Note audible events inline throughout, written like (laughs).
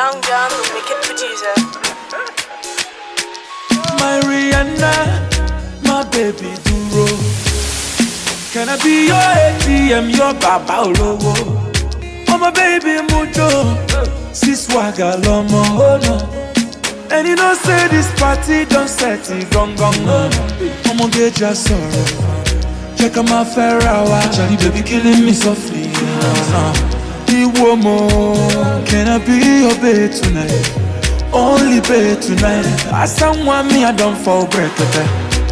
Young John, wicked producer. My Rihanna, my baby dúró. Can I be your ATM, your bàbá olówó? Ọmọ baby mujo, sí swagger lọmọ ọ̀nà. And you know say this party don set it gangan. Ọmọge jà sọ̀rọ̀, jẹ́ ká máa fẹ́ ra wa. Charlie baby killing me softly. Mo, can I be your babe tonight? Only babe tonight. As someone me, I don't fall break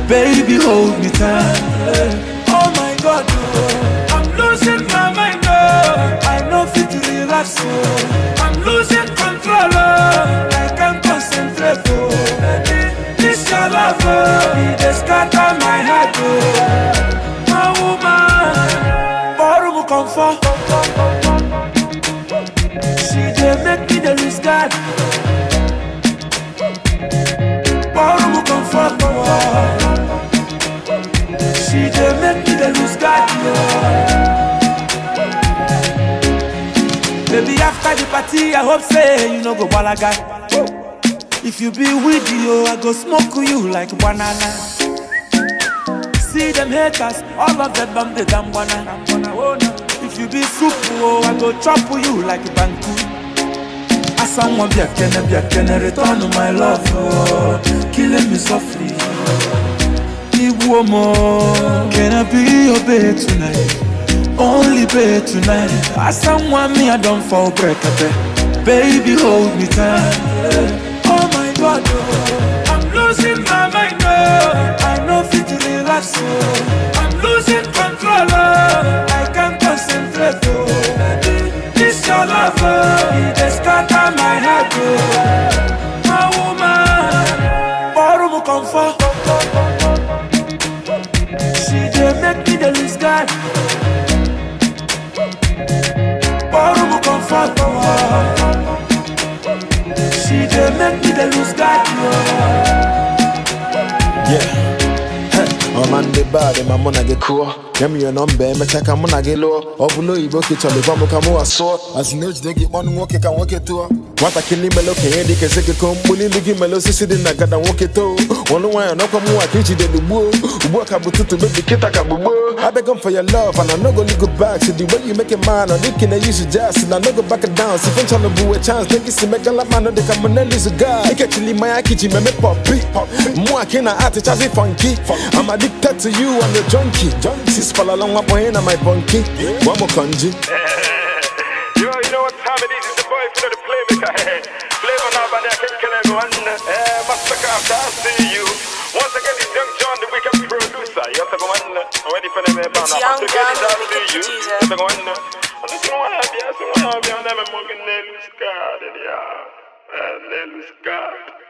Baby, hold me tight. Oh my God, oh. I'm losing my mind. Oh. I know fit to relax. Oh. I'm losing control. Oh. I can't concentrate. Oh. This your love, oh. it just scatter my head. Oh. My woman, borrow comfort. She dey make me the lose God. Baby, after the party, I hope say you no go balaga. If you be with you, I go smoke you like banana. See them haters, all of them bam the damn banana. If you be soup, oh, I go chop you like banku. Someone be a kene, be a kene, return to my love, oh, killing me softly. Iwomo, can I be your babe tonight? Only babe tonight. As someone me, I don't fall break Baby, hold me tight. Oh my God, oh, I'm losing my mind, oh. I know fit to relax, oh. I'm losing control, oh. I can't concentrate, oh. This your love, oh. It scatter my head, oh. The bad, my mona get cool. Give me your number, me check I'm gonna get low. Or below you book it on the bomb, come over so. As you know, they get one walk, can walk it to her. What I can melo can you can say come bully looking melo sitting in a goddamn walk it to. One way, no come more, teach you the woo. Work up to baby kita kabu. I beg them for your love, and I no go look back. So the way you make it mine, they can use you just, and I no go back it down. See, if I'm trying boo a chance, think a make a lot man, they come and lose a guy. Get to leave my kitchen, me poppy. More can I act, it's funky. I'm addicted to you, I'm a junkie. Junkies fall along my boy, and my bunky. One more kanji. (laughs) Yo, you know what time it is? It's the boy for the playmaker. Flavour now, but I can't kill everyone. Eh, massacre I see you. Once again, it's I'm ready for them. It's Once Young again, John, it's the after wicked you. producer. You have to go on. And this one, I be, I see one, I be, I'm a mugging nail, Scott, yeah. Uh, nail, Scott.